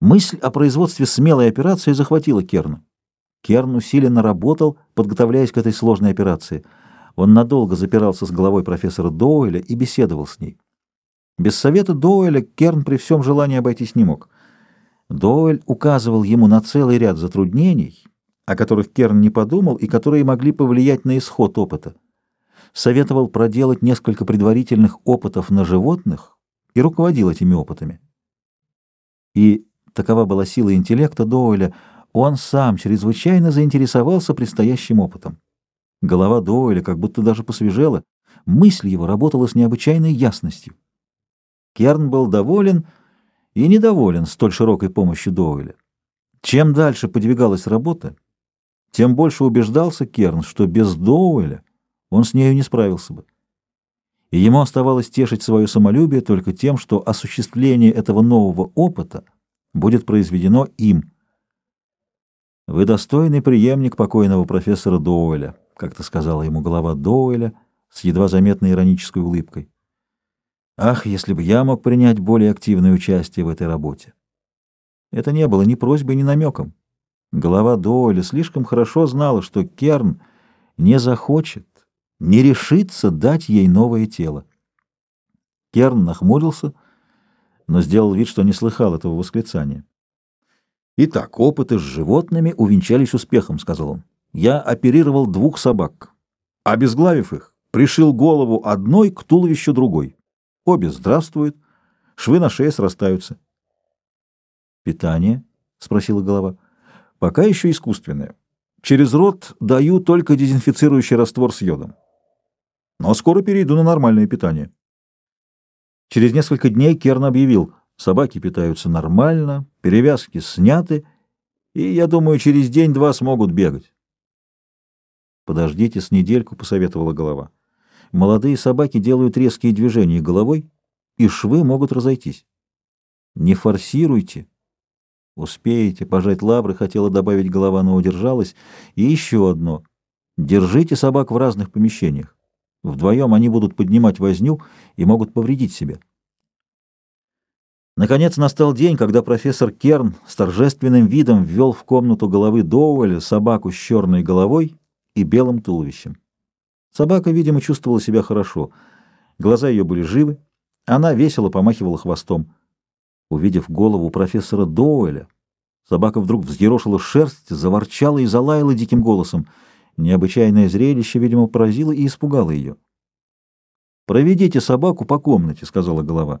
Мысль о производстве смелой операции захватила Керна. Керн усиленно работал, подготовляясь к этой сложной операции. Он надолго запирался с головой профессора Доуэля и беседовал с ней. Без совета Доуэля Керн при всем желании обойтись не мог. Доуэль указывал ему на целый ряд затруднений, о которых Керн не подумал и которые могли повлиять на исход опыта. Советовал проделать несколько предварительных опытов на животных и руководил этими опытами. И такова была сила интеллекта Доуэля, он сам чрезвычайно заинтересовался предстоящим опытом. Голова Доуэля как будто даже посвежела, мысль его работала с необычайной ясностью. Керн был доволен и недоволен столь широкой помощью Доуэля. Чем дальше подвигалась работа, тем больше убеждался Керн, что без Доуэля он с нею не справился бы. И ему оставалось тешить свое самолюбие только тем, что осуществление этого нового опыта будет произведено им. «Вы достойный преемник покойного профессора Доуэля», — как-то сказала ему голова Доуэля с едва заметной иронической улыбкой. «Ах, если бы я мог принять более активное участие в этой работе!» Это не было ни просьбой, ни намеком. Голова Доуэля слишком хорошо знала, что Керн не захочет, не решится дать ей новое тело. Керн нахмурился, но сделал вид, что не слыхал этого восклицания. «Итак, опыты с животными увенчались успехом», — сказал он. «Я оперировал двух собак. Обезглавив их, пришил голову одной к туловищу другой. Обе здравствуют, швы на шее срастаются». «Питание?» — спросила голова. «Пока еще искусственное. Через рот даю только дезинфицирующий раствор с йодом. Но скоро перейду на нормальное питание». Через несколько дней Керн объявил, собаки питаются нормально, перевязки сняты, и, я думаю, через день-два смогут бегать. «Подождите с недельку», — посоветовала голова. «Молодые собаки делают резкие движения головой, и швы могут разойтись. Не форсируйте». «Успеете», — пожать лавры хотела добавить голова, но удержалась. «И еще одно. Держите собак в разных помещениях. Вдвоем они будут поднимать возню и могут повредить себе. Наконец настал день, когда профессор Керн с торжественным видом ввел в комнату головы Доуэля собаку с черной головой и белым туловищем. Собака, видимо, чувствовала себя хорошо. Глаза ее были живы, она весело помахивала хвостом. Увидев голову профессора Доуэля, собака вдруг взъерошила шерсть, заворчала и залаяла диким голосом — Необычайное зрелище, видимо, поразило и испугало ее. «Проведите собаку по комнате», — сказала голова.